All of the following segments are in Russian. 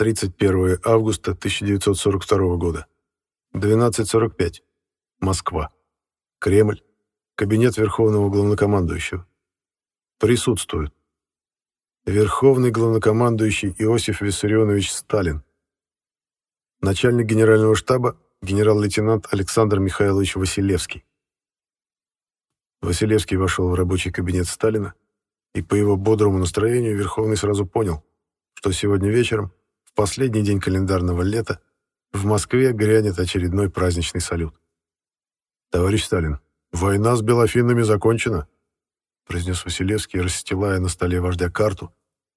31 августа 1942 года. 12.45. Москва. Кремль. Кабинет Верховного Главнокомандующего. Присутствуют. Верховный Главнокомандующий Иосиф Виссарионович Сталин. Начальник Генерального штаба генерал-лейтенант Александр Михайлович Василевский. Василевский вошел в рабочий кабинет Сталина, и по его бодрому настроению Верховный сразу понял, что сегодня вечером, последний день календарного лета, в Москве грянет очередной праздничный салют. «Товарищ Сталин, война с белофинами закончена», произнес Василевский, расстилая на столе вождя карту,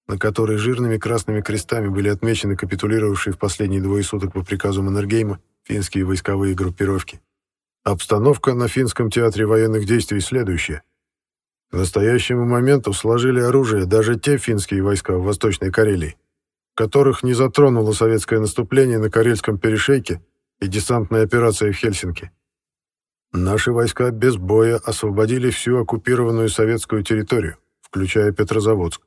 на которой жирными красными крестами были отмечены капитулировавшие в последние двое суток по приказу Маннергейма финские войсковые группировки. Обстановка на финском театре военных действий следующая. К настоящему моменту сложили оружие даже те финские войска в Восточной Карелии, которых не затронуло советское наступление на Карельском перешейке и десантная операция в Хельсинки. Наши войска без боя освободили всю оккупированную советскую территорию, включая Петрозаводск.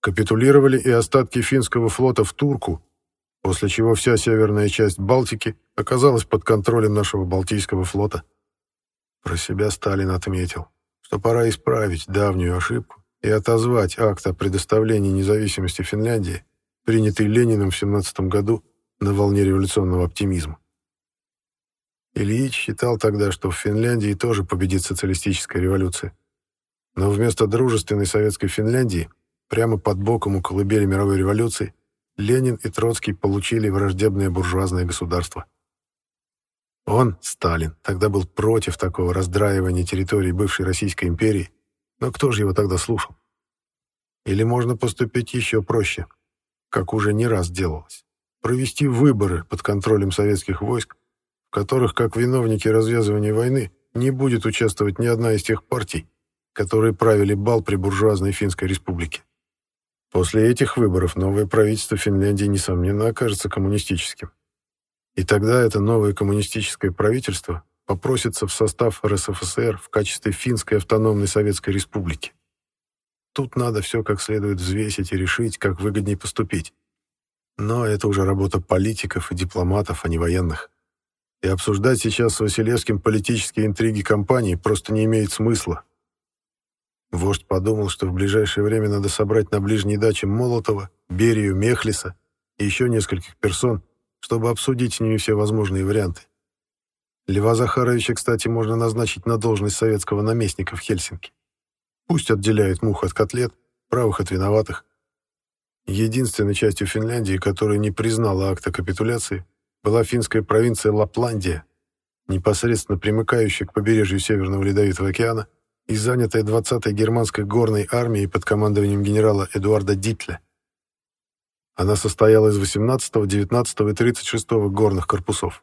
Капитулировали и остатки финского флота в Турку, после чего вся северная часть Балтики оказалась под контролем нашего Балтийского флота. Про себя Сталин отметил, что пора исправить давнюю ошибку и отозвать акт о предоставлении независимости Финляндии принятый Лениным в 17 году на волне революционного оптимизма. Ильич считал тогда, что в Финляндии тоже победит социалистическая революция. Но вместо дружественной советской Финляндии, прямо под боком у колыбели мировой революции, Ленин и Троцкий получили враждебное буржуазное государство. Он, Сталин, тогда был против такого раздраивания территории бывшей Российской империи, но кто же его тогда слушал? Или можно поступить еще проще – как уже не раз делалось, провести выборы под контролем советских войск, в которых, как виновники развязывания войны, не будет участвовать ни одна из тех партий, которые правили бал при буржуазной Финской республике. После этих выборов новое правительство Финляндии, несомненно, окажется коммунистическим. И тогда это новое коммунистическое правительство попросится в состав РСФСР в качестве Финской автономной советской республики. Тут надо все как следует взвесить и решить, как выгоднее поступить. Но это уже работа политиков и дипломатов, а не военных. И обсуждать сейчас с Василевским политические интриги компании просто не имеет смысла. Вождь подумал, что в ближайшее время надо собрать на ближней даче Молотова, Берию, Мехлиса и еще нескольких персон, чтобы обсудить с ними все возможные варианты. Льва Захаровича, кстати, можно назначить на должность советского наместника в Хельсинки. Пусть отделяет мух от котлет, правых от виноватых. Единственной частью Финляндии, которая не признала акта капитуляции, была финская провинция Лапландия, непосредственно примыкающая к побережью Северного Ледовитого океана и занятая 20-й германской горной армией под командованием генерала Эдуарда Дитля. Она состояла из 18, 19 и 36 горных корпусов.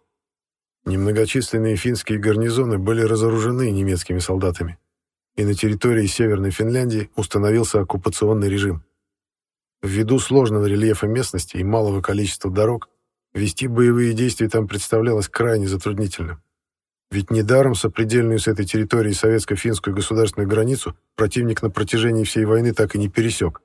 Немногочисленные финские гарнизоны были разоружены немецкими солдатами и на территории Северной Финляндии установился оккупационный режим. Ввиду сложного рельефа местности и малого количества дорог, вести боевые действия там представлялось крайне затруднительным. Ведь недаром сопредельную с этой территорией советско-финскую государственную границу противник на протяжении всей войны так и не пересек.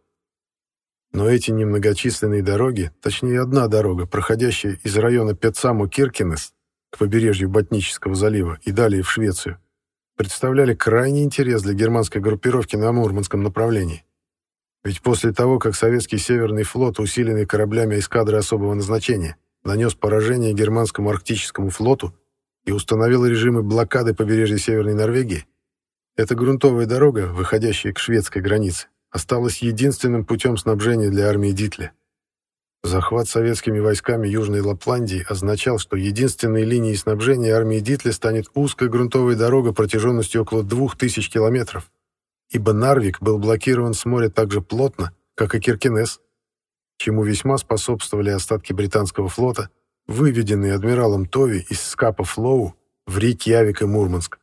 Но эти немногочисленные дороги, точнее одна дорога, проходящая из района Петсаму-Киркинес к побережью Ботнического залива и далее в Швецию, представляли крайний интерес для германской группировки на Мурманском направлении. Ведь после того, как советский Северный флот, усиленный кораблями эскадры особого назначения, нанес поражение германскому арктическому флоту и установил режимы блокады побережья Северной Норвегии, эта грунтовая дорога, выходящая к шведской границе, осталась единственным путем снабжения для армии Дитля. Захват советскими войсками Южной Лапландии означал, что единственной линией снабжения армии Дитля станет узкая грунтовая дорога протяженностью около 2000 километров, ибо Нарвик был блокирован с моря так же плотно, как и Киркинес, чему весьма способствовали остатки британского флота, выведенные адмиралом Тови из скапа Флоу в Рейкьявик и Мурманск.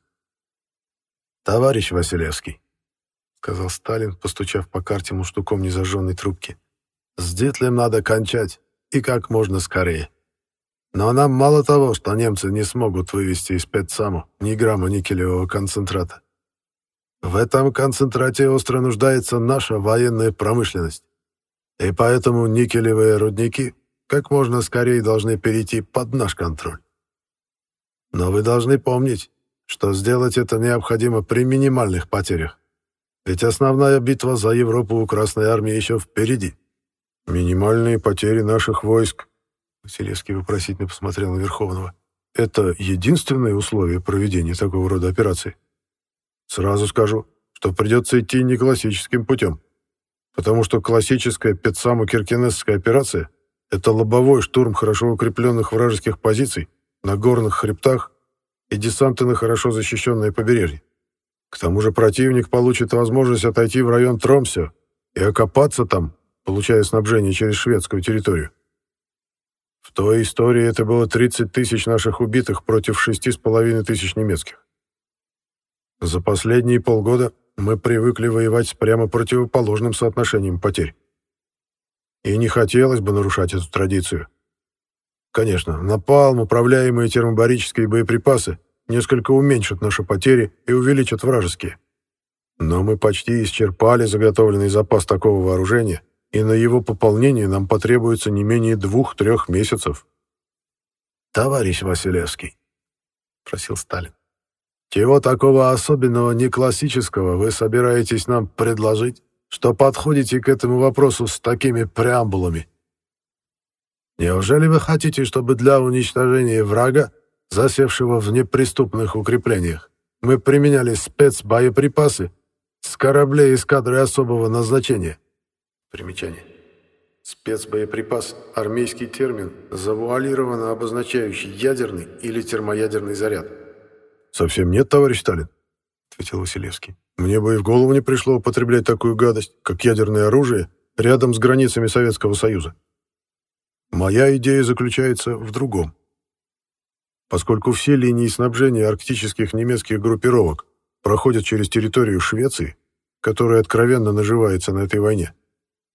«Товарищ Василевский», — сказал Сталин, постучав по карте муштуком незажженной трубки, — с Дитлем надо кончать, и как можно скорее. Но нам мало того, что немцы не смогут вывести из Петсаму ни грамма никелевого концентрата. В этом концентрате остро нуждается наша военная промышленность. И поэтому никелевые рудники как можно скорее должны перейти под наш контроль. Но вы должны помнить, что сделать это необходимо при минимальных потерях. Ведь основная битва за Европу у Красной Армии еще впереди. Минимальные потери наших войск, Василевский вопросительно посмотрел на Верховного, это единственное условие проведения такого рода операций. Сразу скажу, что придется идти не классическим путем, потому что классическая Петсаму-Киркенесская операция — это лобовой штурм хорошо укрепленных вражеских позиций на горных хребтах и десанты на хорошо защищенное побережье. К тому же противник получит возможность отойти в район Тромсё и окопаться там, получая снабжение через шведскую территорию. В той истории это было 30 тысяч наших убитых против 6,5 тысяч немецких. За последние полгода мы привыкли воевать с прямо противоположным соотношением потерь. И не хотелось бы нарушать эту традицию. Конечно, напалм, управляемые термобарические боеприпасы несколько уменьшат наши потери и увеличат вражеские. Но мы почти исчерпали заготовленный запас такого вооружения, и на его пополнение нам потребуется не менее двух-трех месяцев. «Товарищ Василевский», — просил Сталин, — «чего такого особенного, не классического вы собираетесь нам предложить, что подходите к этому вопросу с такими преамбулами? Неужели вы хотите, чтобы для уничтожения врага засевшего в неприступных укреплениях, мы применяли спецбоеприпасы с кораблей эскадры особого назначения. Примечание. Спецбоеприпас – армейский термин, завуалированно обозначающий ядерный или термоядерный заряд. «Совсем нет, товарищ Сталин», — ответил Василевский. «Мне бы и в голову не пришло употреблять такую гадость, как ядерное оружие, рядом с границами Советского Союза. Моя идея заключается в другом поскольку все линии снабжения арктических немецких группировок проходят через территорию Швеции, которая откровенно наживается на этой войне,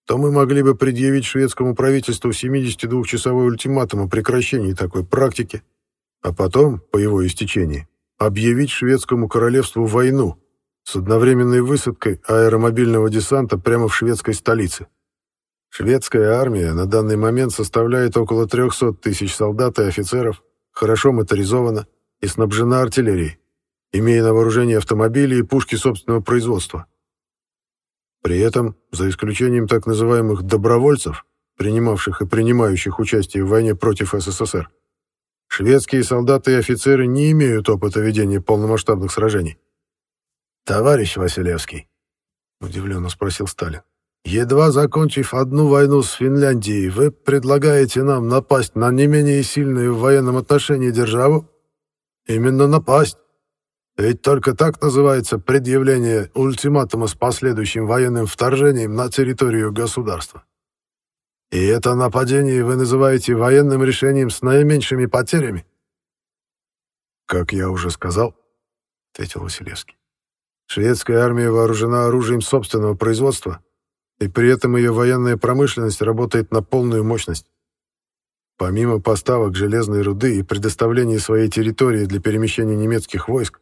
то мы могли бы предъявить шведскому правительству 72-часовой ультиматум о прекращении такой практики, а потом, по его истечении, объявить шведскому королевству войну с одновременной высадкой аэромобильного десанта прямо в шведской столице. Шведская армия на данный момент составляет около 300 тысяч солдат и офицеров, хорошо моторизована и снабжена артиллерией, имея на вооружении автомобили и пушки собственного производства. При этом, за исключением так называемых «добровольцев», принимавших и принимающих участие в войне против СССР, шведские солдаты и офицеры не имеют опыта ведения полномасштабных сражений. «Товарищ Василевский», — удивленно спросил Сталин, Едва закончив одну войну с Финляндией, вы предлагаете нам напасть на не менее сильную в военном отношении державу? Именно напасть. Ведь только так называется предъявление ультиматума с последующим военным вторжением на территорию государства. И это нападение вы называете военным решением с наименьшими потерями? Как я уже сказал, ответил Василевский. Шведская армия вооружена оружием собственного производства и при этом ее военная промышленность работает на полную мощность. Помимо поставок железной руды и предоставления своей территории для перемещения немецких войск,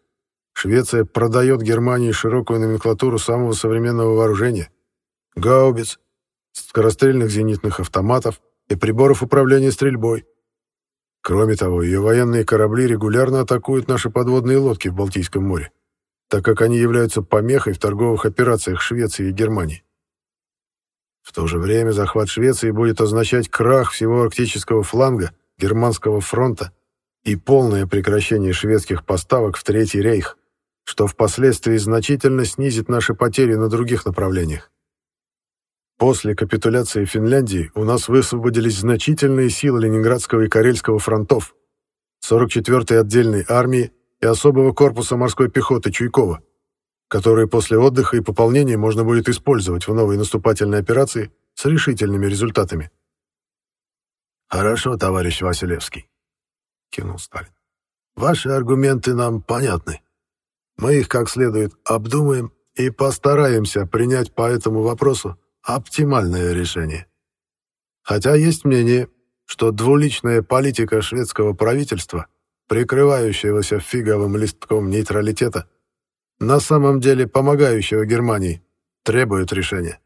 Швеция продает Германии широкую номенклатуру самого современного вооружения – гаубиц, скорострельных зенитных автоматов и приборов управления стрельбой. Кроме того, ее военные корабли регулярно атакуют наши подводные лодки в Балтийском море, так как они являются помехой в торговых операциях Швеции и Германии. В то же время захват Швеции будет означать крах всего арктического фланга Германского фронта и полное прекращение шведских поставок в Третий рейх, что впоследствии значительно снизит наши потери на других направлениях. После капитуляции Финляндии у нас высвободились значительные силы Ленинградского и Карельского фронтов, 44-й отдельной армии и особого корпуса морской пехоты Чуйкова, которые после отдыха и пополнения можно будет использовать в новой наступательной операции с решительными результатами. «Хорошо, товарищ Василевский», — кивнул Сталин. «Ваши аргументы нам понятны. Мы их как следует обдумаем и постараемся принять по этому вопросу оптимальное решение. Хотя есть мнение, что двуличная политика шведского правительства, прикрывающегося фиговым листком нейтралитета, на самом деле помогающего Германии, требует решения.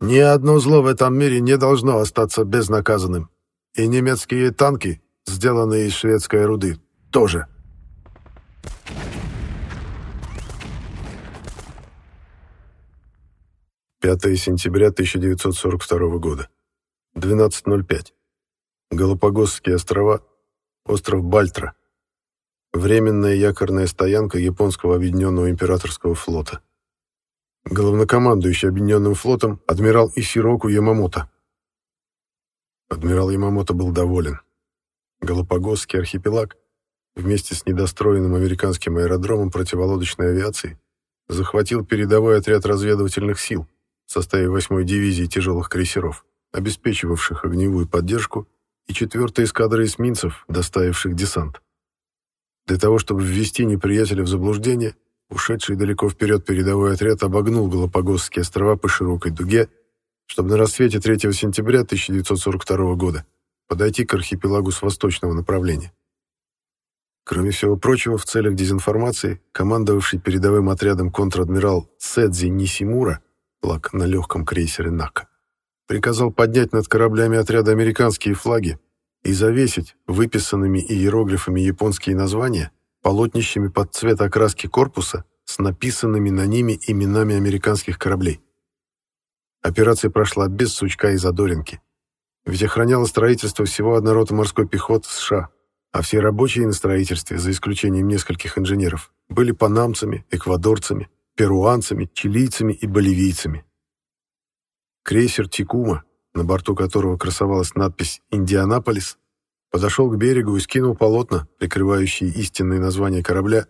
Ни одно зло в этом мире не должно остаться безнаказанным. И немецкие танки, сделанные из шведской руды, тоже. Пятое сентября 1942 года. 12.05. Галапагосские острова. Остров Бальтра. Временная якорная стоянка японского объединенного императорского флота. Главнокомандующий объединенным флотом адмирал Исироку Ямамото. Адмирал Ямамото был доволен. Галапагосский архипелаг вместе с недостроенным американским аэродромом противолодочной авиации захватил передовой отряд разведывательных сил в составе 8-й дивизии тяжелых крейсеров, обеспечивавших огневую поддержку, и 4-й эскадры эсминцев, доставивших десант. Для того, чтобы ввести неприятеля в заблуждение, ушедший далеко вперед передовой отряд обогнул Галапагосские острова по широкой дуге, чтобы на рассвете 3 сентября 1942 года подойти к архипелагу с восточного направления. Кроме всего прочего, в целях дезинформации, командовавший передовым отрядом контр-адмирал Сэдзи Нисимура, флаг на легком крейсере «Нака», приказал поднять над кораблями отряда американские флаги и завесить выписанными иероглифами японские названия полотнищами под цвет окраски корпуса с написанными на ними именами американских кораблей. Операция прошла без сучка и задоринки, ведь охраняло строительство всего одна морской пехоты США, а все рабочие на строительстве, за исключением нескольких инженеров, были панамцами, эквадорцами, перуанцами, чилийцами и боливийцами. Крейсер «Тикума», на борту которого красовалась надпись «Индианаполис», подошел к берегу и скинул полотна, прикрывающие истинное название корабля,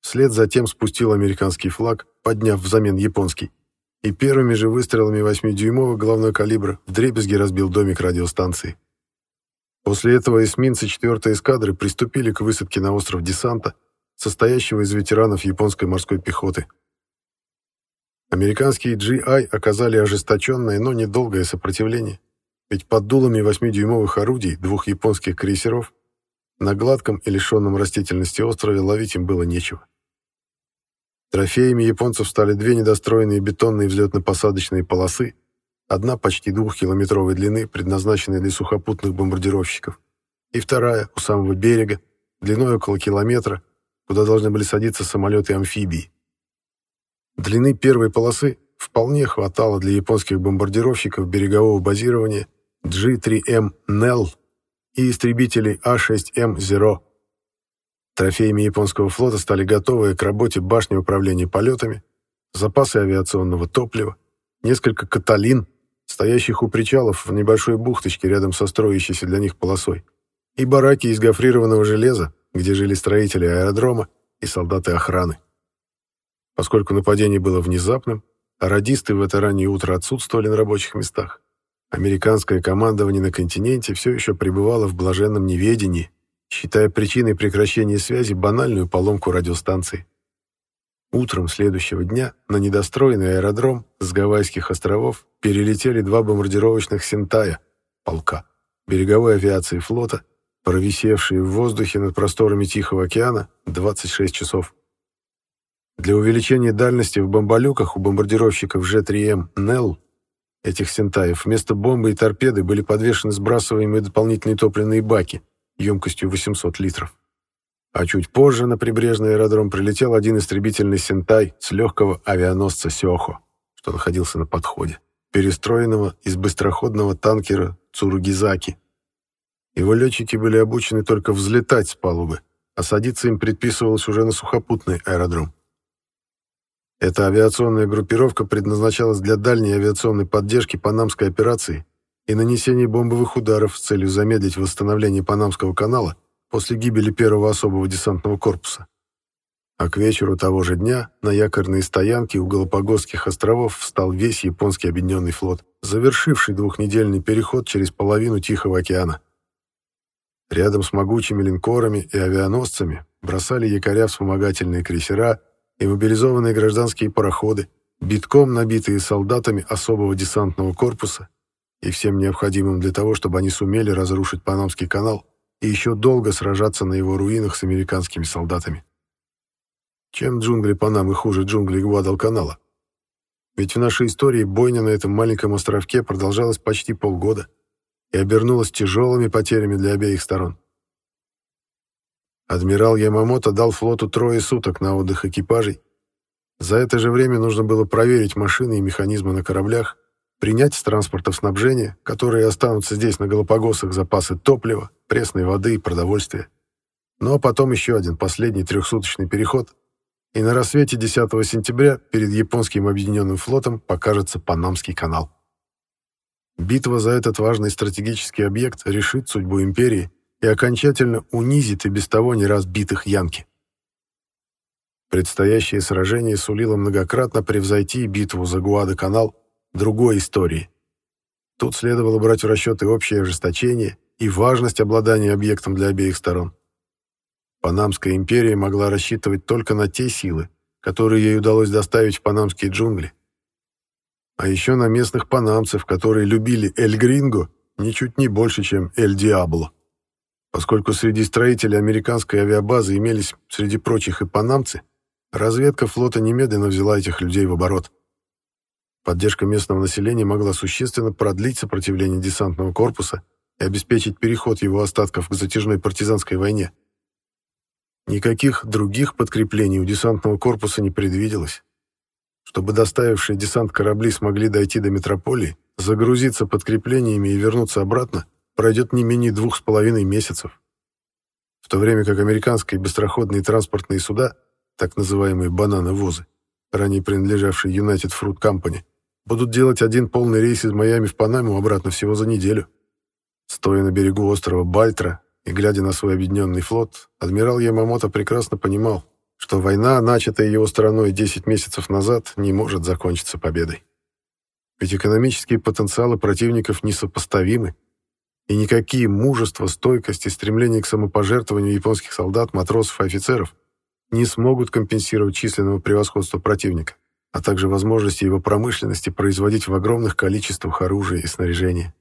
вслед за тем спустил американский флаг, подняв взамен японский, и первыми же выстрелами 8-дюймового головной калибра вдребезги разбил домик радиостанции. После этого эсминцы 4-й эскадры приступили к высадке на остров десанта, состоящего из ветеранов японской морской пехоты. Американские GI оказали ожесточенное, но недолгое сопротивление, ведь под дулами 8-дюймовых орудий двух японских крейсеров на гладком и лишенном растительности острове ловить им было нечего. Трофеями японцев стали две недостроенные бетонные взлетно-посадочные полосы, одна почти двухкилометровой длины, предназначенная для сухопутных бомбардировщиков, и вторая, у самого берега, длиной около километра, куда должны были садиться самолеты-амфибии. Длины первой полосы вполне хватало для японских бомбардировщиков берегового базирования G-3M NEL и истребителей А-6М Zero. Трофеями японского флота стали готовые к работе башни управления полетами, запасы авиационного топлива, несколько «Каталин», стоящих у причалов в небольшой бухточке рядом со строящейся для них полосой, и бараки из гофрированного железа, где жили строители аэродрома и солдаты охраны. Поскольку нападение было внезапным, а радисты в это раннее утро отсутствовали на рабочих местах, американское командование на континенте все еще пребывало в блаженном неведении, считая причиной прекращения связи банальную поломку радиостанции. Утром следующего дня на недостроенный аэродром с Гавайских островов перелетели два бомбардировочных «Сентая» полка береговой авиации флота, провисевшие в воздухе над просторами Тихого океана 26 часов. Для увеличения дальности в бомболюках у бомбардировщиков Ж-3М «Нелл» этих «Сентаев» вместо бомбы и торпеды были подвешены сбрасываемые дополнительные топливные баки емкостью 800 литров. А чуть позже на прибрежный аэродром прилетел один истребительный «Сентай» с легкого авианосца «Сёхо», что находился на подходе, перестроенного из быстроходного танкера «Цуругизаки». Его летчики были обучены только взлетать с палубы, а садиться им предписывалось уже на сухопутный аэродром. Эта авиационная группировка предназначалась для дальней авиационной поддержки Панамской операции и нанесения бомбовых ударов с целью замедлить восстановление Панамского канала после гибели первого особого десантного корпуса. А к вечеру того же дня на якорные стоянки у Галапагосских островов встал весь японский объединенный флот, завершивший двухнедельный переход через половину Тихого океана. Рядом с могучими линкорами и авианосцами бросали якоря вспомогательные крейсера и мобилизованные гражданские пароходы, битком набитые солдатами особого десантного корпуса и всем необходимым для того, чтобы они сумели разрушить Панамский канал и еще долго сражаться на его руинах с американскими солдатами. Чем джунгли Панамы хуже джунглей Гвадалканала? Ведь в нашей истории бойня на этом маленьком островке продолжалась почти полгода и обернулась тяжелыми потерями для обеих сторон. Адмирал Ямамото дал флоту трое суток на отдых экипажей. За это же время нужно было проверить машины и механизмы на кораблях, принять с транспортов снабжение, которые останутся здесь на Галапагосах запасы топлива, пресной воды и продовольствия. Ну а потом еще один, последний трехсуточный переход, и на рассвете 10 сентября перед японским объединенным флотом покажется Панамский канал. Битва за этот важный стратегический объект решит судьбу империи и окончательно унизит и без того не раз битых янки. Предстоящее сражение сулило многократно превзойти битву за Гуадо-канал другой истории. Тут следовало брать в расчет и общее ожесточение, и важность обладания объектом для обеих сторон. Панамская империя могла рассчитывать только на те силы, которые ей удалось доставить в панамские джунгли. А еще на местных панамцев, которые любили Эль Гринго ничуть не больше, чем Эль Диабло. Поскольку среди строителей американской авиабазы имелись среди прочих и панамцы, разведка флота немедленно взяла этих людей в оборот. Поддержка местного населения могла существенно продлить сопротивление десантного корпуса и обеспечить переход его остатков к затяжной партизанской войне. Никаких других подкреплений у десантного корпуса не предвиделось. Чтобы доставившие десант корабли смогли дойти до метрополии, загрузиться подкреплениями и вернуться обратно, пройдет не менее двух с половиной месяцев. В то время как американские быстроходные транспортные суда, так называемые банановозы, ранее принадлежавшие United Fruit Company, будут делать один полный рейс из Майами в Панаму обратно всего за неделю. Стоя на берегу острова Бальтра, и, глядя на свой объединенный флот, адмирал Ямамото прекрасно понимал, что война, начатая его стороной 10 месяцев назад, не может закончиться победой. Ведь экономические потенциалы противников несопоставимы, и никакие мужество, стойкость и стремление к самопожертвованию японских солдат, матросов и офицеров не смогут компенсировать численного превосходства противника, а также возможности его промышленности производить в огромных количествах оружия и снаряжения.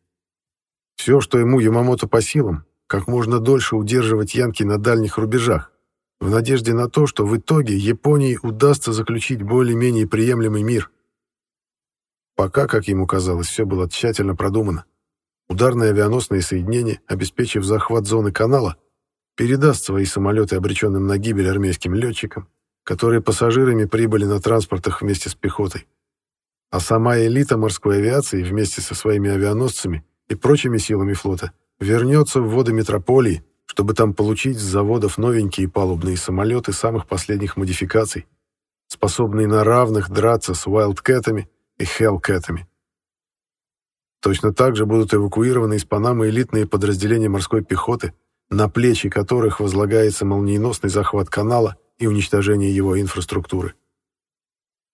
Все, что ему Ямамото по силам, как можно дольше удерживать янки на дальних рубежах, в надежде на то, что в итоге Японии удастся заключить более-менее приемлемый мир. Пока, как ему казалось, все было тщательно продумано. Ударное авианосное соединение, обеспечив захват зоны канала, передаст свои самолеты обреченным на гибель армейским летчикам, которые пассажирами прибыли на транспортах вместе с пехотой. А сама элита морской авиации вместе со своими авианосцами и прочими силами флота – вернется в воды метрополии, чтобы там получить с заводов новенькие палубные самолеты самых последних модификаций, способные на равных драться с Wildcat и Hellcat. Точно так же будут эвакуированы из Панамы элитные подразделения морской пехоты, на плечи которых возлагается молниеносный захват канала и уничтожение его инфраструктуры.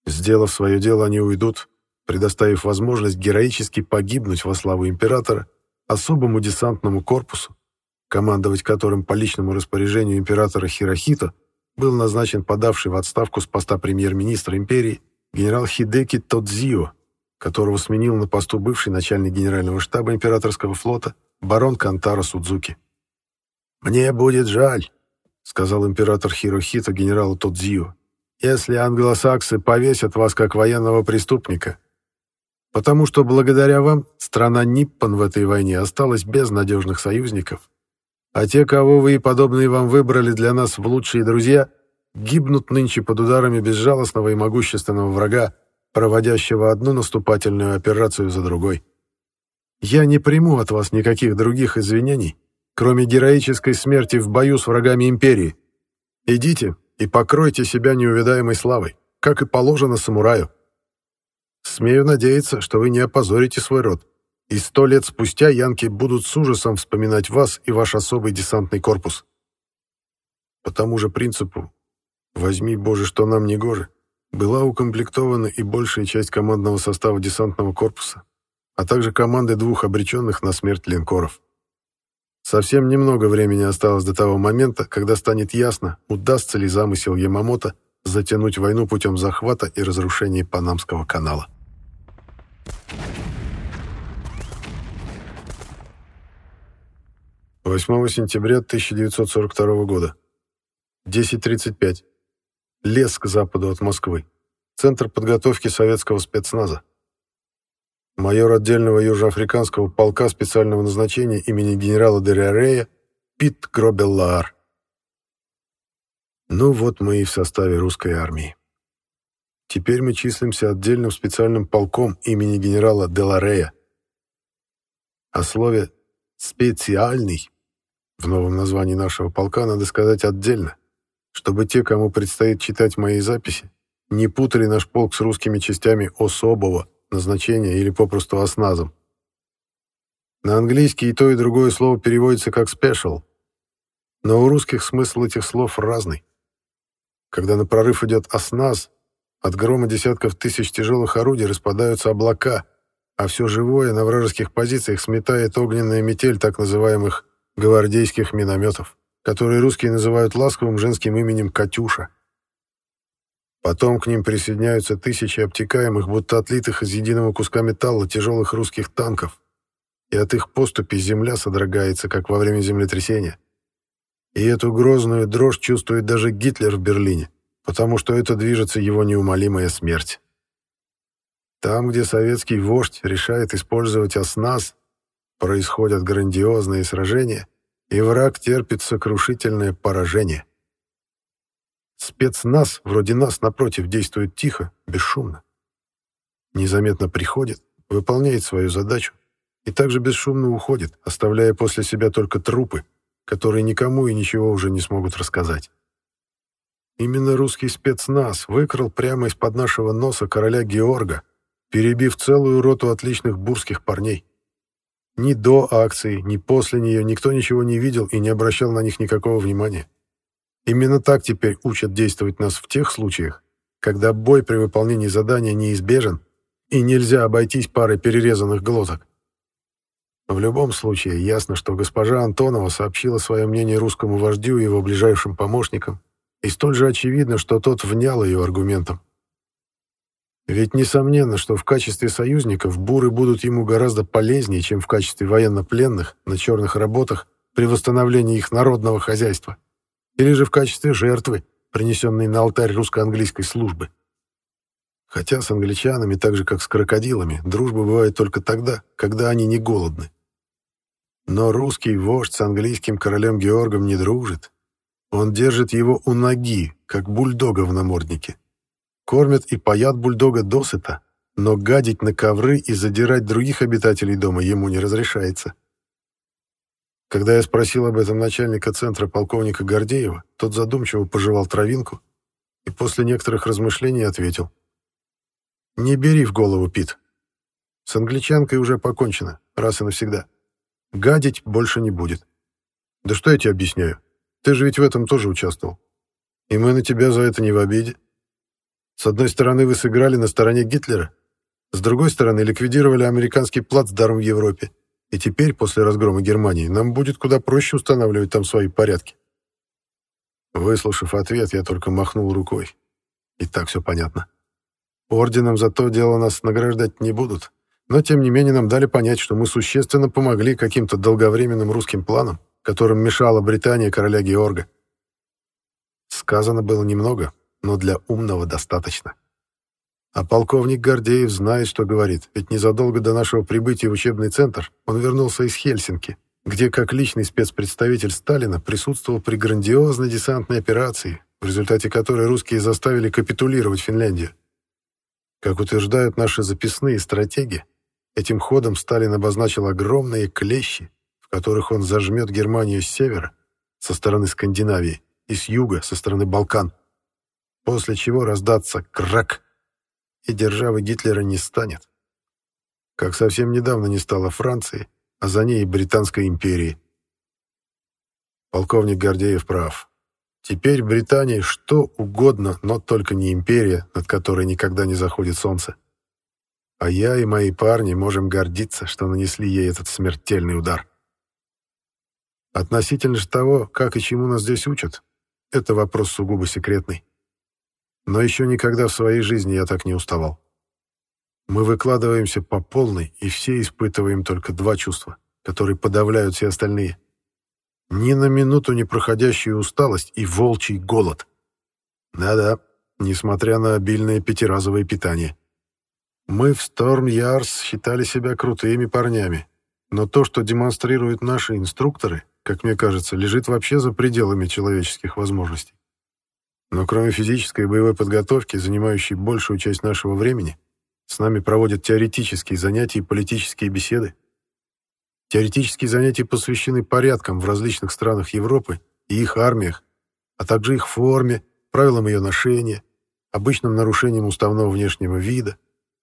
Сделав свое дело, они уйдут, предоставив возможность героически погибнуть во славу императора особому десантному корпусу, командовать которым по личному распоряжению императора Хирохито был назначен подавший в отставку с поста премьер-министра империи генерал Хидеки Тодзио, которого сменил на посту бывший начальник генерального штаба императорского флота барон Кантаро Судзуки. «Мне будет жаль», — сказал император Хирохито генералу Тодзио, «если англосаксы повесят вас как военного преступника, Потому что благодаря вам страна Ниппон в этой войне осталась без надежных союзников, а те, кого вы и подобные вам выбрали для нас в лучшие друзья, гибнут нынче под ударами безжалостного и могущественного врага, проводящего одну наступательную операцию за другой. Я не приму от вас никаких других извинений, кроме героической смерти в бою с врагами империи. Идите и покройте себя неувидаемой славой, как и положено самураю. Смею надеяться, что вы не опозорите свой род, и сто лет спустя янки будут с ужасом вспоминать вас и ваш особый десантный корпус. По тому же принципу «возьми, Боже, что нам не гоже» была укомплектована и большая часть командного состава десантного корпуса, а также команды двух обреченных на смерть линкоров. Совсем немного времени осталось до того момента, когда станет ясно, удастся ли замысел Ямамото затянуть войну путем захвата и разрушения Панамского канала. 8 сентября 1942 года. 10.35. Лес к западу от Москвы. Центр подготовки советского спецназа. Майор отдельного южноафриканского полка специального назначения имени генерала Дериарея Пит Гробеллаар. Ну вот мы и в составе русской армии. Теперь мы числимся отдельным специальным полком имени генерала Деларея. О слове «специальный» в новом названии нашего полка надо сказать отдельно, чтобы те, кому предстоит читать мои записи, не путали наш полк с русскими частями особого назначения или попросту осназом. На английский и то, и другое слово переводится как «special», но у русских смысл этих слов разный. Когда на прорыв идет осназ, от грома десятков тысяч тяжелых орудий распадаются облака, а все живое на вражеских позициях сметает огненная метель так называемых гвардейских минометов, которые русские называют ласковым женским именем «Катюша». Потом к ним присоединяются тысячи обтекаемых, будто отлитых из единого куска металла тяжелых русских танков, и от их поступи земля содрогается, как во время землетрясения. И эту грозную дрожь чувствует даже Гитлер в Берлине потому что это движется его неумолимая смерть. Там, где советский вождь решает использовать оснас, происходят грандиозные сражения, и враг терпит сокрушительное поражение. Спецназ, вроде нас, напротив, действует тихо, бесшумно. Незаметно приходит, выполняет свою задачу и также бесшумно уходит, оставляя после себя только трупы, которые никому и ничего уже не смогут рассказать. Именно русский спецназ выкрал прямо из-под нашего носа короля Георга, перебив целую роту отличных бурских парней. Ни до акции, ни после нее никто ничего не видел и не обращал на них никакого внимания. Именно так теперь учат действовать нас в тех случаях, когда бой при выполнении задания неизбежен и нельзя обойтись парой перерезанных глоток. В любом случае, ясно, что госпожа Антонова сообщила свое мнение русскому вождю и его ближайшим помощникам, и столь же очевидно, что тот внял ее аргументам. Ведь несомненно, что в качестве союзников буры будут ему гораздо полезнее, чем в качестве военнопленных на черных работах при восстановлении их народного хозяйства, или же в качестве жертвы, принесенной на алтарь русско-английской службы. Хотя с англичанами, так же как с крокодилами, дружба бывает только тогда, когда они не голодны. Но русский вождь с английским королем Георгом не дружит, он держит его у ноги, как бульдога в наморднике. Кормят и паят бульдога досыта, но гадить на ковры и задирать других обитателей дома ему не разрешается. Когда я спросил об этом начальника центра полковника Гордеева, тот задумчиво пожевал травинку и после некоторых размышлений ответил. «Не бери в голову, Пит. С англичанкой уже покончено, раз и навсегда. Гадить больше не будет. Да что я тебе объясняю? Ты же ведь в этом тоже участвовал. И мы на тебя за это не в обиде. С одной стороны, вы сыграли на стороне Гитлера, с другой стороны, ликвидировали американский плацдарм в Европе. И теперь, после разгрома Германии, нам будет куда проще устанавливать там свои порядки. Выслушав ответ, я только махнул рукой. И так все понятно. Орденом за то дело нас награждать не будут, но тем не менее нам дали понять, что мы существенно помогли каким-то долговременным русским планам, которым мешала Британия короля Георга. Сказано было немного, но для умного достаточно. А полковник Гордеев знает, что говорит, ведь незадолго до нашего прибытия в учебный центр он вернулся из Хельсинки, где как личный спецпредставитель Сталина присутствовал при грандиозной десантной операции, в результате которой русские заставили капитулировать Финляндию. Как утверждают наши записные стратеги, этим ходом Сталин обозначил огромные клещи, которых он зажмет Германию с севера, со стороны Скандинавии, и с юга, со стороны Балкан, после чего раздаться крак, и державы Гитлера не станет. Как совсем недавно не стало Франции, а за ней и Британской империи. Полковник Гордеев прав. Теперь Британии что угодно, но только не империя, над которой никогда не заходит солнце. А я и мои парни можем гордиться, что нанесли ей этот смертельный удар. Относительно же того, как и чему нас здесь учат, это вопрос сугубо секретный. Но еще никогда в своей жизни я так не уставал. Мы выкладываемся по полной, и все испытываем только два чувства, которые подавляют все остальные. Ни на минуту не проходящую усталость и волчий голод. Да-да, несмотря на обильное пятиразовое питание. Мы в Storm Yards считали себя крутыми парнями, но то, что демонстрируют наши инструкторы, как мне кажется, лежит вообще за пределами человеческих возможностей. Но кроме физической и боевой подготовки, занимающей большую часть нашего времени, с нами проводят теоретические занятия и политические беседы. Теоретические занятия посвящены порядкам в различных странах Европы и их армиях, а также их форме, правилам ее ношения, обычным нарушениям уставного внешнего вида,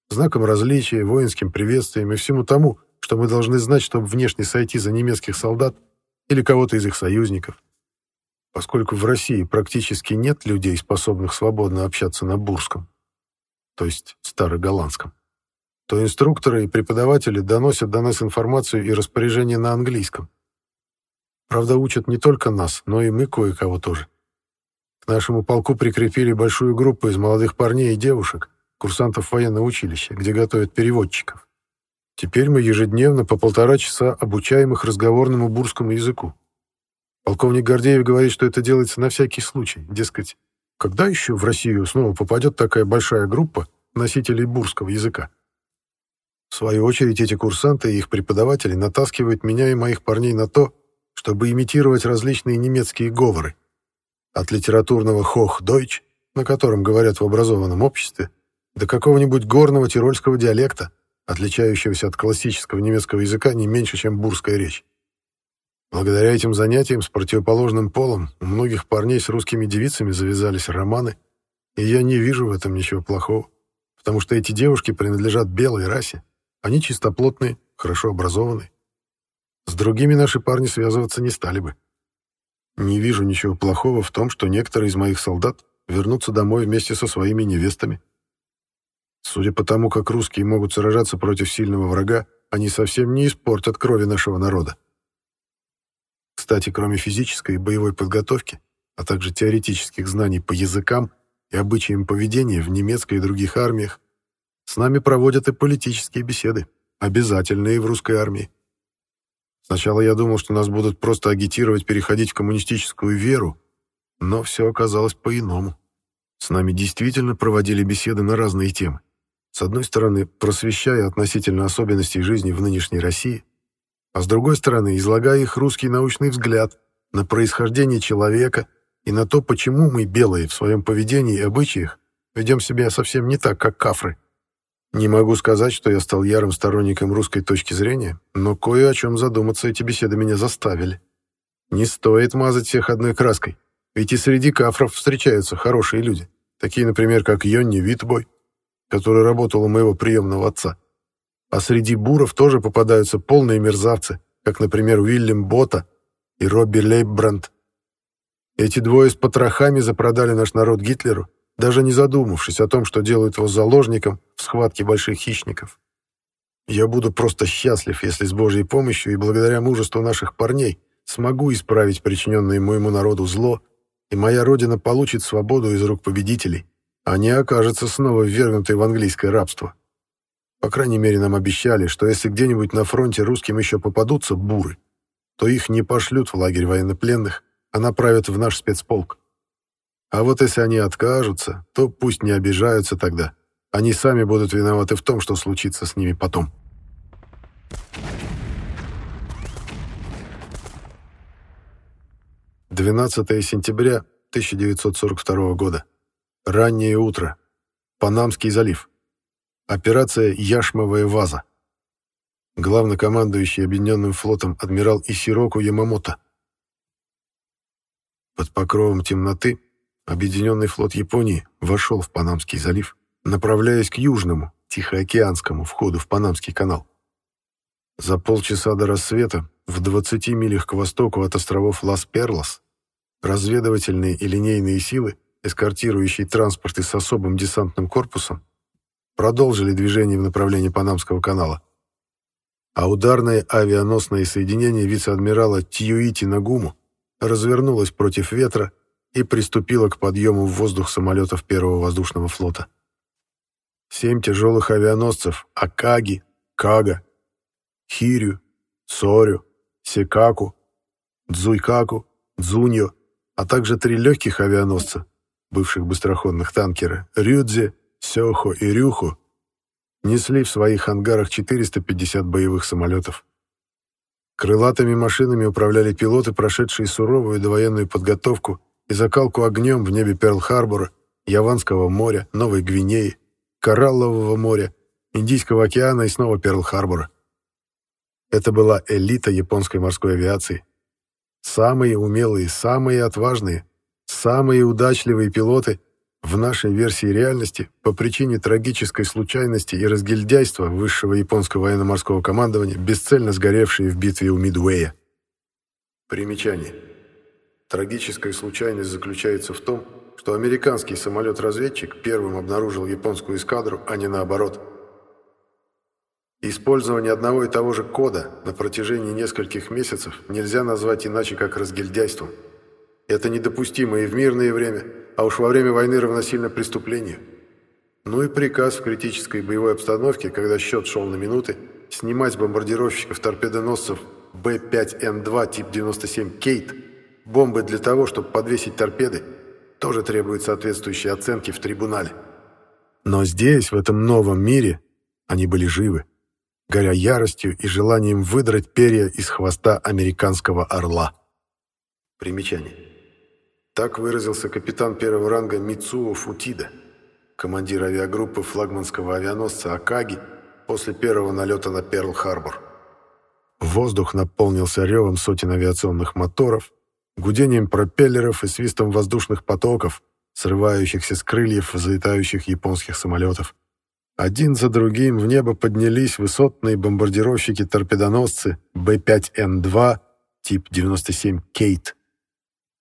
знаком различия, воинским приветствием и всему тому, что мы должны знать, чтобы внешне сойти за немецких солдат или кого-то из их союзников. Поскольку в России практически нет людей, способных свободно общаться на бурском, то есть староголландском, то инструкторы и преподаватели доносят до нас информацию и распоряжения на английском. Правда, учат не только нас, но и мы кое-кого тоже. К нашему полку прикрепили большую группу из молодых парней и девушек, курсантов военного училища, где готовят переводчиков. Теперь мы ежедневно по полтора часа обучаем их разговорному бурскому языку. Полковник Гордеев говорит, что это делается на всякий случай. Дескать, когда еще в Россию снова попадет такая большая группа носителей бурского языка? В свою очередь, эти курсанты и их преподаватели натаскивают меня и моих парней на то, чтобы имитировать различные немецкие говоры. От литературного «хох-дойч», на котором говорят в образованном обществе, до какого-нибудь горного тирольского диалекта, отличающегося от классического немецкого языка не меньше, чем бурская речь. Благодаря этим занятиям с противоположным полом у многих парней с русскими девицами завязались романы, и я не вижу в этом ничего плохого, потому что эти девушки принадлежат белой расе, они чистоплотные, хорошо образованные. С другими наши парни связываться не стали бы. Не вижу ничего плохого в том, что некоторые из моих солдат вернутся домой вместе со своими невестами. Судя по тому, как русские могут сражаться против сильного врага, они совсем не испортят крови нашего народа. Кстати, кроме физической и боевой подготовки, а также теоретических знаний по языкам и обычаям поведения в немецкой и других армиях, с нами проводят и политические беседы, обязательные в русской армии. Сначала я думал, что нас будут просто агитировать переходить в коммунистическую веру, но все оказалось по-иному. С нами действительно проводили беседы на разные темы. С одной стороны, просвещая относительно особенностей жизни в нынешней России, а с другой стороны, излагая их русский научный взгляд на происхождение человека и на то, почему мы, белые, в своем поведении и обычаях ведем себя совсем не так, как кафры. Не могу сказать, что я стал ярым сторонником русской точки зрения, но кое о чем задуматься эти беседы меня заставили. Не стоит мазать всех одной краской, ведь и среди кафров встречаются хорошие люди, такие, например, как Йонни Витбой, который работал у моего приемного отца. А среди буров тоже попадаются полные мерзавцы, как, например, Уильям Бота и Робби Лейббранд. Эти двое с потрохами запродали наш народ Гитлеру, даже не задумавшись о том, что делают его заложником в схватке больших хищников. Я буду просто счастлив, если с Божьей помощью и благодаря мужеству наших парней смогу исправить причиненное моему народу зло, и моя родина получит свободу из рук победителей а не окажется снова ввергнутой в английское рабство. По крайней мере, нам обещали, что если где-нибудь на фронте русским еще попадутся буры, то их не пошлют в лагерь военнопленных, а направят в наш спецполк. А вот если они откажутся, то пусть не обижаются тогда. Они сами будут виноваты в том, что случится с ними потом. Двенадцатое сентября 1942 года. Раннее утро. Панамский залив. Операция «Яшмовая ваза». Главнокомандующий Объединенным флотом адмирал Исироку Ямамото. Под покровом темноты Объединенный флот Японии вошел в Панамский залив, направляясь к южному, Тихоокеанскому входу в Панамский канал. За полчаса до рассвета в 20 милях к востоку от островов Лас-Перлос разведывательные и линейные силы эскортирующие транспорты с особым десантным корпусом, продолжили движение в направлении Панамского канала. А ударное авианосное соединение вице-адмирала Тьюити Нагуму развернулось против ветра и приступило к подъему в воздух самолетов Первого воздушного флота. Семь тяжелых авианосцев Акаги, Кага, Хирю, Сорю, Секаку, Дзуйкаку, Дзуньо, а также три легких авианосца бывших быстроходных танкера, Рюдзе, Сёхо и Рюху, несли в своих ангарах 450 боевых самолетов. Крылатыми машинами управляли пилоты, прошедшие суровую довоенную подготовку и закалку огнем в небе Перл-Харбора, Яванского моря, Новой Гвинеи, Кораллового моря, Индийского океана и снова Перл-Харбора. Это была элита японской морской авиации. Самые умелые, самые отважные, самые удачливые пилоты в нашей версии реальности по причине трагической случайности и разгильдяйства высшего японского военно-морского командования, бесцельно сгоревшие в битве у Мидуэя. Примечание. Трагическая случайность заключается в том, что американский самолет-разведчик первым обнаружил японскую эскадру, а не наоборот. Использование одного и того же кода на протяжении нескольких месяцев нельзя назвать иначе, как разгильдяйством. Это недопустимо и в мирное время, а уж во время войны равносильно преступлению. Ну и приказ в критической боевой обстановке, когда счет шел на минуты, снимать бомбардировщиков-торпедоносцев Б-5Н2 тип 97 «Кейт» бомбы для того, чтобы подвесить торпеды, тоже требуют соответствующей оценки в трибунале. Но здесь, в этом новом мире, они были живы горя яростью и желанием выдрать перья из хвоста американского орла. Примечание. Так выразился капитан первого ранга Мицуо Футида, командир авиагруппы флагманского авианосца «Акаги» после первого налета на Перл-Харбор. Воздух наполнился ревом сотен авиационных моторов, гудением пропеллеров и свистом воздушных потоков, срывающихся с крыльев взлетающих японских самолетов. Один за другим в небо поднялись высотные бомбардировщики-торпедоносцы Б-5Н2 тип 97 «Кейт»,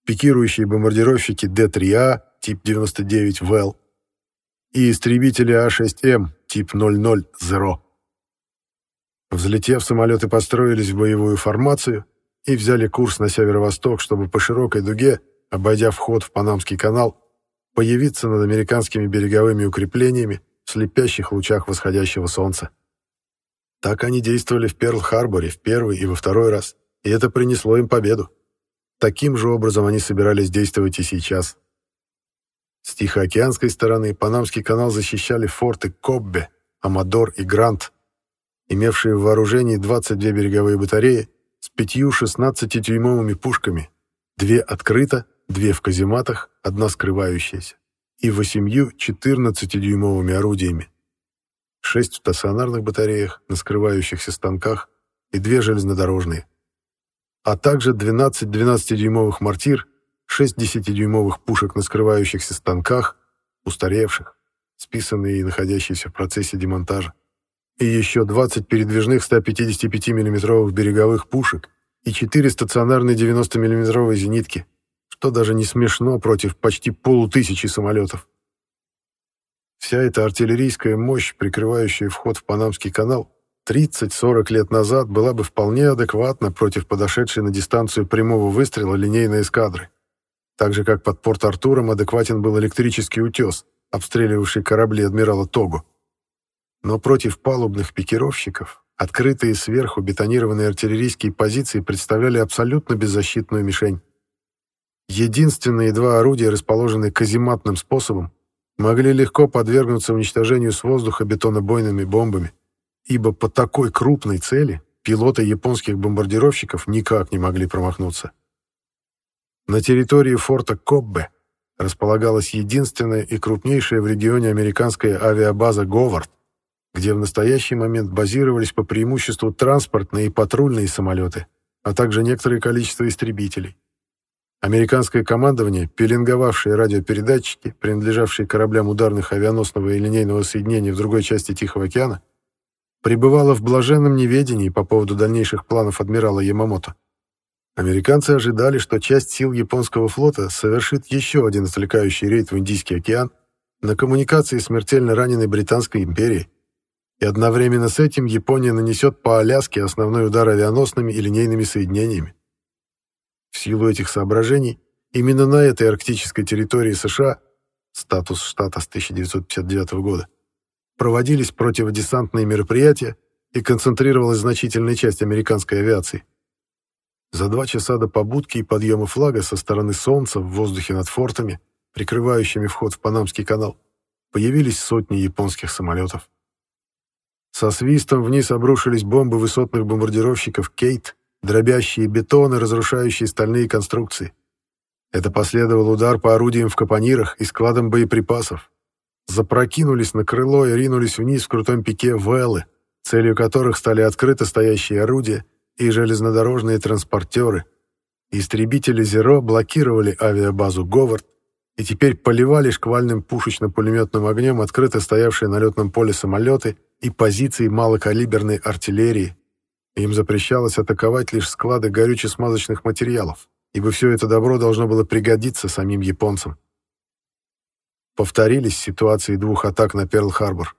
пикирующие бомбардировщики Д-3А тип 99 «Вэлл» и истребители А-6М тип 00 «Зеро». Взлетев, самолеты построились в боевую формацию и взяли курс на северо-восток, чтобы по широкой дуге, обойдя вход в Панамский канал, появиться над американскими береговыми укреплениями в слепящих лучах восходящего солнца. Так они действовали в Перл-Харборе в первый и во второй раз, и это принесло им победу. Таким же образом они собирались действовать и сейчас. С Тихоокеанской стороны Панамский канал защищали форты Коббе, Амадор и Грант, имевшие в вооружении 22 береговые батареи с пятью 16-дюймовыми пушками, две открыто, две в казематах, одна скрывающаяся и восемью 14-дюймовыми орудиями. Шесть в стационарных батареях на скрывающихся станках и две железнодорожные. А также 12 12-дюймовых мортир, 6 10-дюймовых пушек на скрывающихся станках, устаревших, списанные и находящиеся в процессе демонтажа. И еще 20 передвижных 155 миллиметровых береговых пушек и 4 стационарные 90 миллиметровые зенитки – что даже не смешно против почти полутысячи самолетов. Вся эта артиллерийская мощь, прикрывающая вход в Панамский канал, 30-40 лет назад была бы вполне адекватна против подошедшей на дистанцию прямого выстрела линейной эскадры. Так же, как под Порт-Артуром адекватен был электрический утес, обстреливавший корабли адмирала Тогу. Но против палубных пикировщиков открытые сверху бетонированные артиллерийские позиции представляли абсолютно беззащитную мишень. Единственные два орудия, расположенные казематным способом, могли легко подвергнуться уничтожению с воздуха бетонобойными бомбами, ибо по такой крупной цели пилоты японских бомбардировщиков никак не могли промахнуться. На территории форта Коббе располагалась единственная и крупнейшая в регионе американская авиабаза «Говард», где в настоящий момент базировались по преимуществу транспортные и патрульные самолеты, а также некоторое количество истребителей. Американское командование, пеленговавшее радиопередатчики, принадлежавшие кораблям ударных авианосного и линейного соединения в другой части Тихого океана, пребывало в блаженном неведении по поводу дальнейших планов адмирала Ямамото. Американцы ожидали, что часть сил японского флота совершит еще один отвлекающий рейд в Индийский океан на коммуникации смертельно раненой Британской империей, и одновременно с этим Япония нанесет по Аляске основной удар авианосными и линейными соединениями. В силу этих соображений, именно на этой арктической территории США, статус штата с 1959 года, проводились противодесантные мероприятия и концентрировалась значительная часть американской авиации. За два часа до побудки и подъема флага со стороны Солнца в воздухе над фортами прикрывающими вход в Панамский канал, появились сотни японских самолетов. Со свистом вниз обрушились бомбы высотных бомбардировщиков «Кейт», дробящие бетоны, разрушающие стальные конструкции. Это последовал удар по орудиям в капонирах и складам боеприпасов. Запрокинулись на крыло и ринулись вниз в крутом пике Вэллы, целью которых стали открыто стоящие орудия и железнодорожные транспортеры. Истребители «Зеро» блокировали авиабазу «Говард» и теперь поливали шквальным пушечно-пулеметным огнем открыто стоявшие на летном поле самолеты и позиции малокалиберной артиллерии. Им запрещалось атаковать лишь склады горюче-смазочных материалов ибо все это добро должно было пригодиться самим японцам. Повторились ситуации двух атак на Перл-Харбор.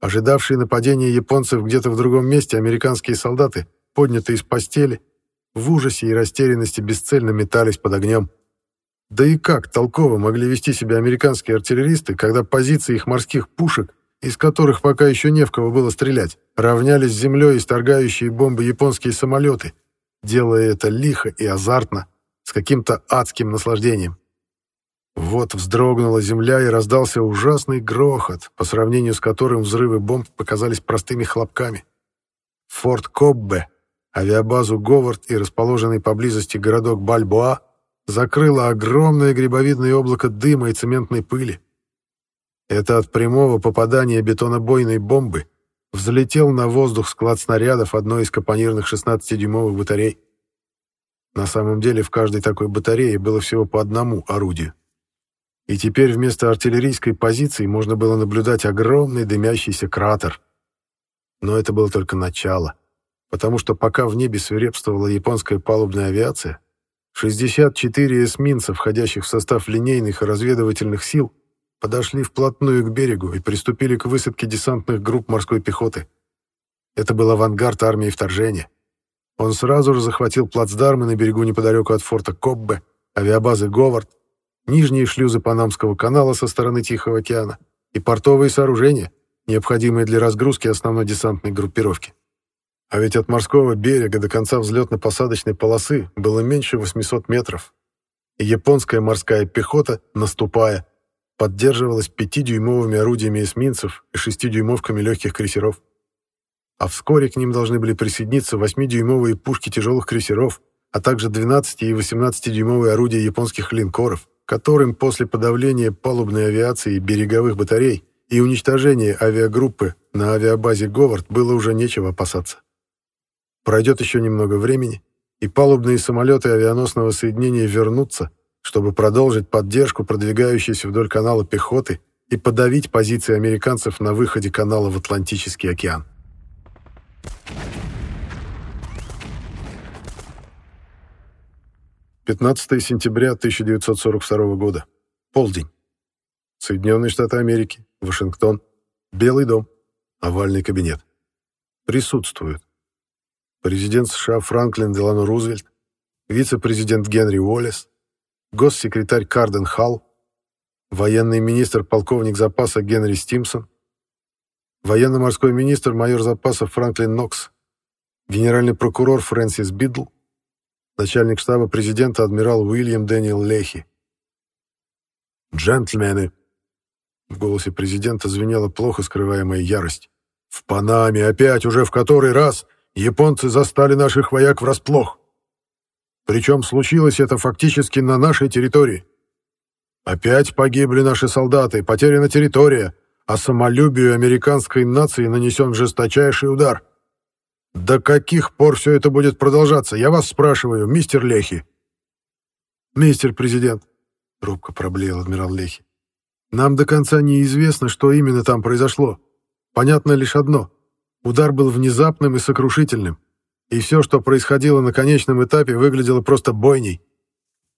Ожидавшие нападения японцев где-то в другом месте американские солдаты, поднятые из постели, в ужасе и растерянности бесцельно метались под огнем. Да и как толково могли вести себя американские артиллеристы, когда позиции их морских пушек, из которых пока еще не в кого было стрелять, равнялись с землей исторгающие бомбы японские самолеты, делая это лихо и азартно, с каким-то адским наслаждением. Вот вздрогнула земля и раздался ужасный грохот, по сравнению с которым взрывы бомб показались простыми хлопками. Форт Коббе, авиабазу Говард и расположенный поблизости городок Бальбоа закрыло огромное грибовидное облако дыма и цементной пыли. Это от прямого попадания бетонобойной бомбы взлетел на воздух склад снарядов одной из капонирных 16-дюймовых батарей. На самом деле в каждой такой батарее было всего по одному орудию. И теперь вместо артиллерийской позиции можно было наблюдать огромный дымящийся кратер. Но это было только начало, потому что пока в небе свирепствовала японская палубная авиация, 64 эсминца, входящих в состав линейных и разведывательных сил, подошли вплотную к берегу и приступили к высадке десантных групп морской пехоты. Это был авангард армии вторжения. Он сразу же захватил плацдармы на берегу неподалеку от форта Коббе, авиабазы Говард, нижние шлюзы Панамского канала со стороны Тихого океана и портовые сооружения, необходимые для разгрузки основной десантной группировки. А ведь от морского берега до конца взлетно-посадочной полосы было меньше 800 метров. И японская морская пехота, наступая, поддерживалась пятидюймовыми орудиями эсминцев и шестидюймовками легких крейсеров а вскоре к ним должны были присоединиться 8-дюймовые пушки тяжелых крейсеров, а также 12- и 18-дюймовые орудия японских линкоров, которым после подавления палубной авиации береговых батарей и уничтожения авиагруппы на авиабазе «Говард» было уже нечего опасаться. Пройдет еще немного времени, и палубные самолеты авианосного соединения вернутся, чтобы продолжить поддержку продвигающейся вдоль канала пехоты и подавить позиции американцев на выходе канала в Атлантический океан. 15 сентября 1942 года. Полдень. Соединенные Штаты Америки. Вашингтон. Белый дом. Овальный кабинет. Присутствуют. Президент США Франклин Делано Рузвельт, вице-президент Генри Уоллес, госсекретарь Корделл Халл, военный министр полковник запаса Генри Стимсон, военно-морской министр майор запаса Франклин Нокс, генеральный прокурор Фрэнсис Бидл, начальник штаба президента адмирал Уильям Дэниел Лехи. «Джентльмены!» В голосе президента звенела плохо скрываемая ярость. «В Панаме опять уже в который раз японцы застали наших вояк врасплох. Причем случилось это фактически на нашей территории. Опять погибли наши солдаты, потеряна территория, а самолюбию американской нации нанесен жесточайший удар. До каких пор все это будет продолжаться? Я вас спрашиваю, мистер Лехи. Мистер президент, робко проблеял адмирал Лехи. Нам до конца неизвестно, что именно там произошло. Понятно лишь одно. Удар был внезапным и сокрушительным. И все, что происходило на конечном этапе, выглядело просто бойней.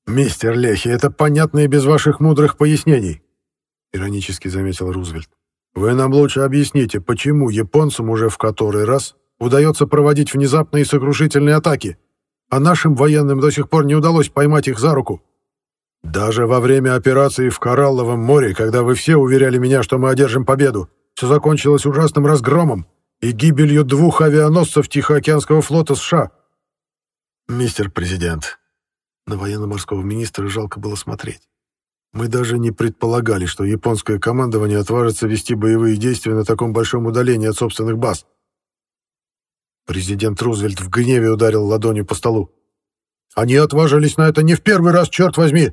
«Мистер Лехи, это понятно и без ваших мудрых пояснений», — иронически заметил Рузвельт. «Вы нам лучше объясните, почему японцам уже в который раз удается проводить внезапные сокрушительные атаки, а нашим военным до сих пор не удалось поймать их за руку. Даже во время операции в Коралловом море, когда вы все уверяли меня, что мы одержим победу, все закончилось ужасным разгромом и гибелью двух авианосцев Тихоокеанского флота США. Мистер президент, на военно-морского министра жалко было смотреть. Мы даже не предполагали, что японское командование отважится вести боевые действия на таком большом удалении от собственных баз. Президент Рузвельт в гневе ударил ладонью по столу. «Они отважились на это не в первый раз, черт возьми!»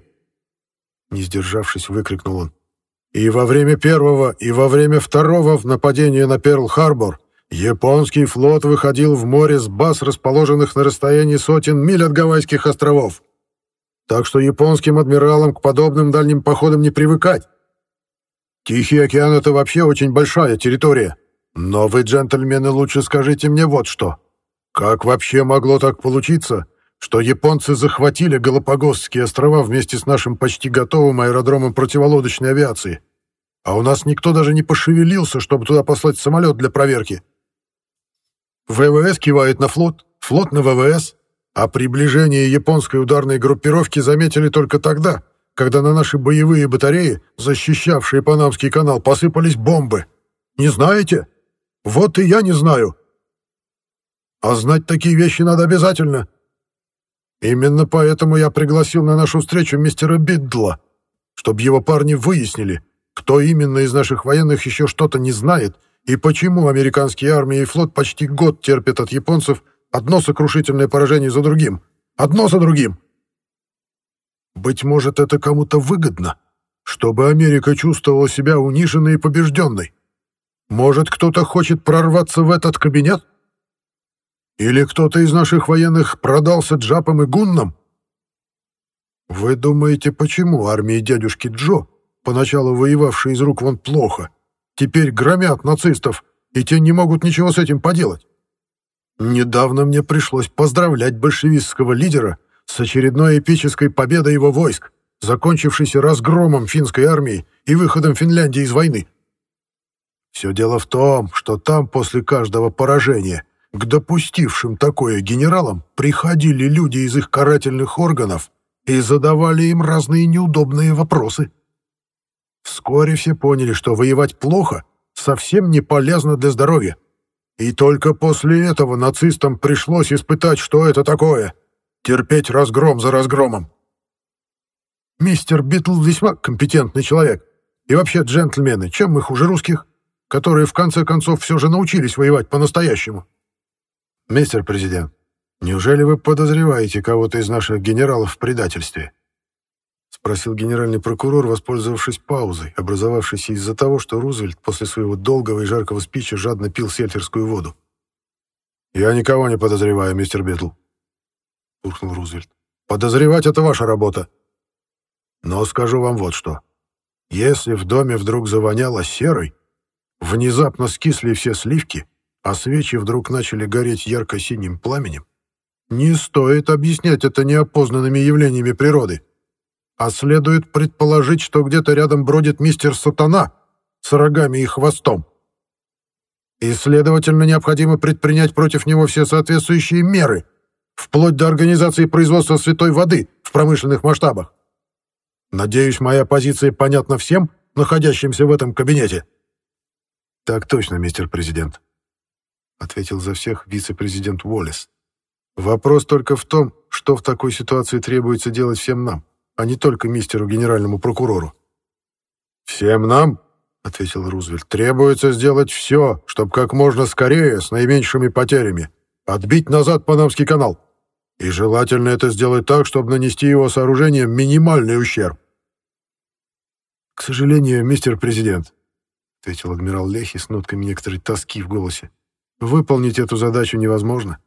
Не сдержавшись, выкрикнул он. «И во время первого, и во время второго в нападении на Перл-Харбор японский флот выходил в море с баз, расположенных на расстоянии сотен миль от Гавайских островов. Так что японским адмиралам к подобным дальним походам не привыкать. Тихий океан — это вообще очень большая территория. Но вы, джентльмены, лучше скажите мне вот что. Как вообще могло так получиться, что японцы захватили Галапагосские острова вместе с нашим почти готовым аэродромом противолодочной авиации? А у нас никто даже не пошевелился, чтобы туда послать самолет для проверки. ВВС кивает на флот, флот на ВВС, а приближение японской ударной группировки заметили только тогда, когда на наши боевые батареи, защищавшие Панамский канал, посыпались бомбы. Не знаете? Вот и я не знаю. А знать такие вещи надо обязательно. Именно поэтому я пригласил на нашу встречу мистера Биддла, чтобы его парни выяснили, кто именно из наших военных еще что-то не знает и почему американские армии и флот почти год терпят от японцев одно сокрушительное поражение за другим. Одно за другим. Быть может, это кому-то выгодно, чтобы Америка чувствовала себя униженной и побежденной. Может, кто-то хочет прорваться в этот кабинет? Или кто-то из наших военных продался джапам и гуннам? Вы думаете, почему армии дядюшки Джо, поначалу воевавшие из рук вон плохо, теперь громят нацистов, и те не могут ничего с этим поделать? Недавно мне пришлось поздравлять большевистского лидера с очередной эпической победой его войск, закончившейся разгромом финской армии и выходом Финляндии из войны. Все дело в том, что там после каждого поражения к допустившим такое генералам приходили люди из их карательных органов и задавали им разные неудобные вопросы. Вскоре все поняли, что воевать плохо совсем не полезно для здоровья. И только после этого нацистам пришлось испытать, что это такое — терпеть разгром за разгромом. Мистер Бидл весьма компетентный человек. И вообще, джентльмены, чем мы хуже русских? Которые в конце концов все же научились воевать по-настоящему. Мистер президент, неужели вы подозреваете кого-то из наших генералов в предательстве? Спросил генеральный прокурор, воспользовавшись паузой, образовавшейся из-за того, что Рузвельт после своего долгого и жаркого спича жадно пил сельтерскую воду. «Я никого не подозреваю, мистер Бидл», — буркнул Рузвельт. «Подозревать — это ваша работа. Но скажу вам вот что. Если в доме вдруг завоняло серой, Внезапно скисли все сливки, а свечи вдруг начали гореть ярко-синим пламенем. Не стоит объяснять это неопознанными явлениями природы, а следует предположить, что где-то рядом бродит мистер Сатана с рогами и хвостом. И, следовательно, необходимо предпринять против него все соответствующие меры, вплоть до организации производства святой воды в промышленных масштабах. Надеюсь, моя позиция понятна всем, находящимся в этом кабинете. «Так точно, мистер президент», — ответил за всех вице-президент Уоллес. «Вопрос только в том, что в такой ситуации требуется делать всем нам, а не только мистеру генеральному прокурору». «Всем нам?» — ответил Рузвельт. «Требуется сделать все, чтобы как можно скорее, с наименьшими потерями, отбить назад Панамский канал. И желательно это сделать так, чтобы нанести его сооружением минимальный ущерб». «К сожалению, мистер президент», — ответил адмирал Лехи с нотками некоторой тоски в голосе. «Выполнить эту задачу невозможно.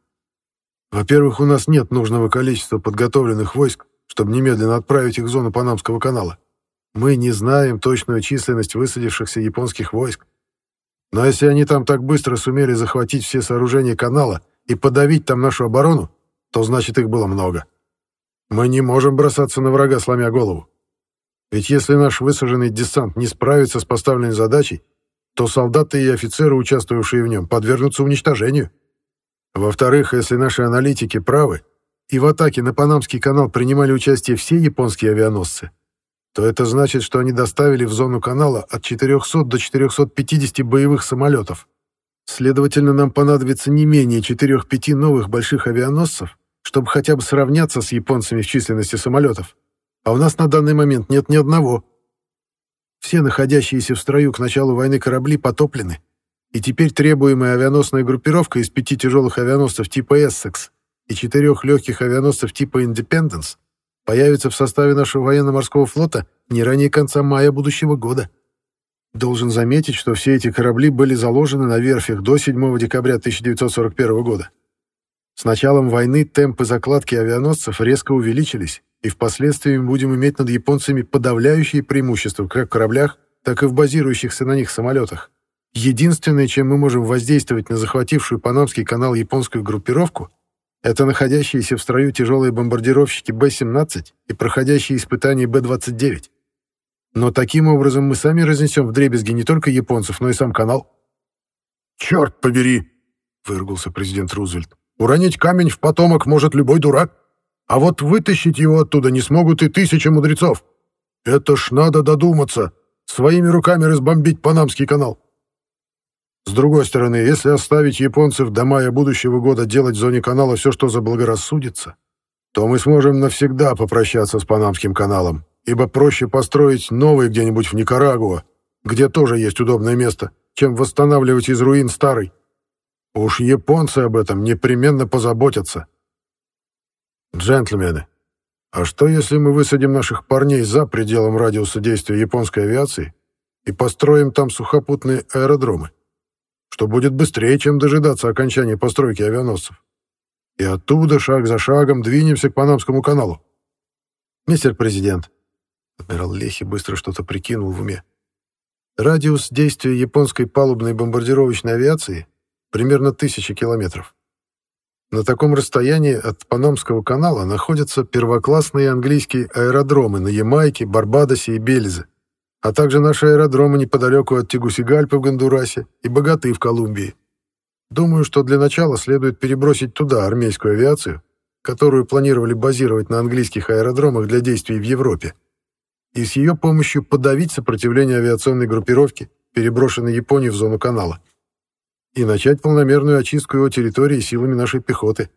Во-первых, у нас нет нужного количества подготовленных войск, чтобы немедленно отправить их в зону Панамского канала. Мы не знаем точную численность высадившихся японских войск. Но если они там так быстро сумели захватить все сооружения канала и подавить там нашу оборону, то значит их было много. Мы не можем бросаться на врага, сломя голову. Ведь если наш высаженный десант не справится с поставленной задачей, то солдаты и офицеры, участвовавшие в нем, подвергнутся уничтожению. Во-вторых, если наши аналитики правы, и в атаке на Панамский канал принимали участие все японские авианосцы, то это значит, что они доставили в зону канала от 400 до 450 боевых самолетов. Следовательно, нам понадобится не менее 4-5 новых больших авианосцев, чтобы хотя бы сравняться с японцами в численности самолетов а у нас на данный момент нет ни одного. Все находящиеся в строю к началу войны корабли потоплены, и теперь требуемая авианосная группировка из пяти тяжелых авианосцев типа «Эссекс» и четырех легких авианосцев типа «Индепенденс» появится в составе нашего военно-морского флота не ранее конца мая будущего года. Должен заметить, что все эти корабли были заложены на верфях до 7 декабря 1941 года. С началом войны темпы закладки авианосцев резко увеличились, и впоследствии будем иметь над японцами подавляющие преимущества как в кораблях, так и в базирующихся на них самолетах. Единственное, чем мы можем воздействовать на захватившую Панамский канал японскую группировку, это находящиеся в строю тяжелые бомбардировщики Б-17 и проходящие испытания Б-29. Но таким образом мы сами разнесем в дребезги не только японцев, но и сам канал. «Черт побери!» — выругался президент Рузвельт. «Уронить камень в потомок может любой дурак, а вот вытащить его оттуда не смогут и тысячи мудрецов. Это ж надо додуматься, своими руками разбомбить Панамский канал. С другой стороны, если оставить японцев до мая будущего года делать в зоне канала все, что заблагорассудится, то мы сможем навсегда попрощаться с Панамским каналом ибо проще построить новый где-нибудь в Никарагуа, где тоже есть удобное место, чем восстанавливать из руин старый. Уж японцы об этом непременно позаботятся. Джентльмены, а что если мы высадим наших парней за пределом радиуса действия японской авиации и построим там сухопутные аэродромы? Что будет быстрее, чем дожидаться окончания постройки авианосцев. И оттуда шаг за шагом двинемся к Панамскому каналу. Мистер Президент, Адмирал Лехи быстро что-то прикинул в уме. Радиус действия японской палубной бомбардировочной авиации примерно тысячи километров. На таком расстоянии от Панамского канала находятся первоклассные английские аэродромы на Ямайке, Барбадосе и Бельзе, а также наши аэродромы неподалеку от Тегусигальпы в Гондурасе и Богаты в Колумбии. Думаю, что для начала следует перебросить туда армейскую авиацию, которую планировали базировать на английских аэродромах для действий в Европе и с ее помощью подавить сопротивление авиационной группировки, переброшенной Японией в зону канала, и начать полномерную очистку его территории силами нашей пехоты.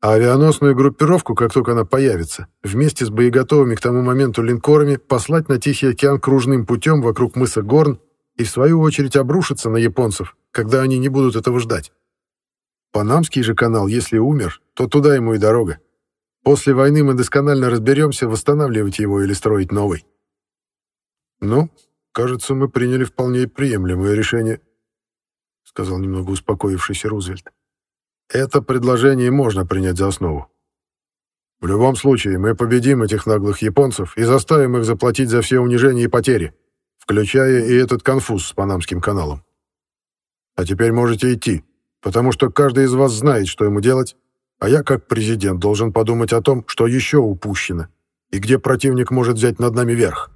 А авианосную группировку, как только она появится, вместе с боеготовыми к тому моменту линкорами послать на Тихий океан кружным путем вокруг мыса Горн и в свою очередь обрушиться на японцев, когда они не будут этого ждать. Панамский же канал, если умер, то туда ему и дорога. После войны мы досконально разберемся, восстанавливать его или строить новый. Ну, кажется, мы приняли вполне приемлемое решение, сказал немного успокоившийся Рузвельт. Это предложение можно принять за основу. В любом случае, мы победим этих наглых японцев и заставим их заплатить за все унижения и потери, включая и этот конфуз с Панамским каналом. А теперь можете идти, потому что каждый из вас знает, что ему делать, а я, как президент, должен подумать о том, что еще упущено, и где противник может взять над нами верх.